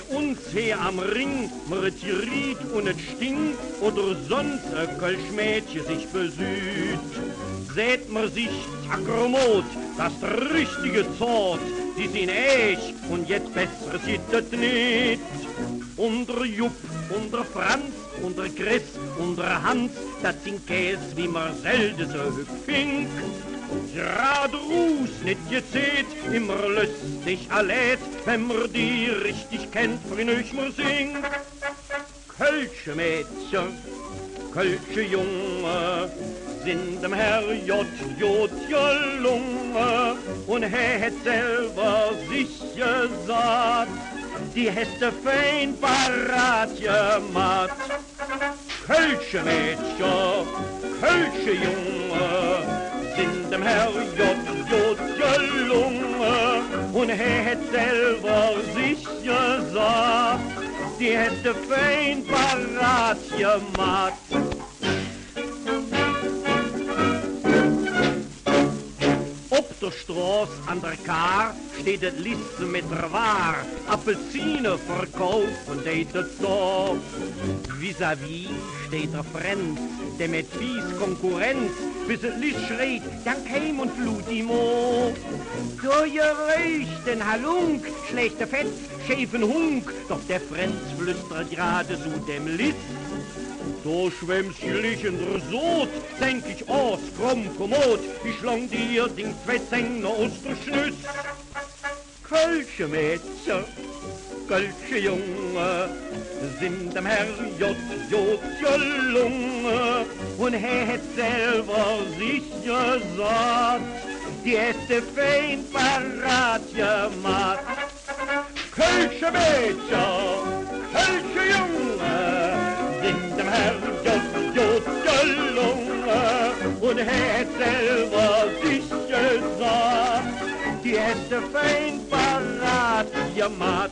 Abends her am Ring, mir riet und et sting, oder sonst ein Kölschmädchen sich besüht. Seht mir sich Takromot, das richtige Zort, die sind echt und jetzt besser sieht das nicht. Unter Jupp, unter Franz, unter Chris, unter Hans, das sind Käs, wie man selten so fink. Gerade Ruß nicht gezählt, immer lustig erlädt, wenn man die richtig kennt, für euch mir singt. Kölsche Mädchen, Kölsche Junge, sind dem Herr J. J. Lunge und er hat selber sich gesagt, die hätte fein parat gemacht. Kölsche Mädchen, Kölsche Junge, dem Herr J. J. Lunge und er hat selber sich gesagt, die hätte fein parat gemacht. Op der Straß an der Kar steht et Lisse mit der War, Apfelsine verkaufen deet et da. Vis-à-vis steht der Fremd, der mit fies Konkurrenz, bis et Liss schreit, dann käm und flut die Mo. Du gerücht den Halunk, schlechter Fett, schäfen Hunk, doch der Fremd flüstert gerade zu dem Liss. So schwemmst jüllig in der Sod, denk ich aus, komm, kommod, ich lang dir den Zwetsänger aus der Schnüss. Kölsche Mädchen, Kölsche Junge, sind dem Herr J. J. Lunge, und er hat selber sich gesagt, die hätte fein parat gemacht. Kölsche Mädchen, het de fijn paraat je maat.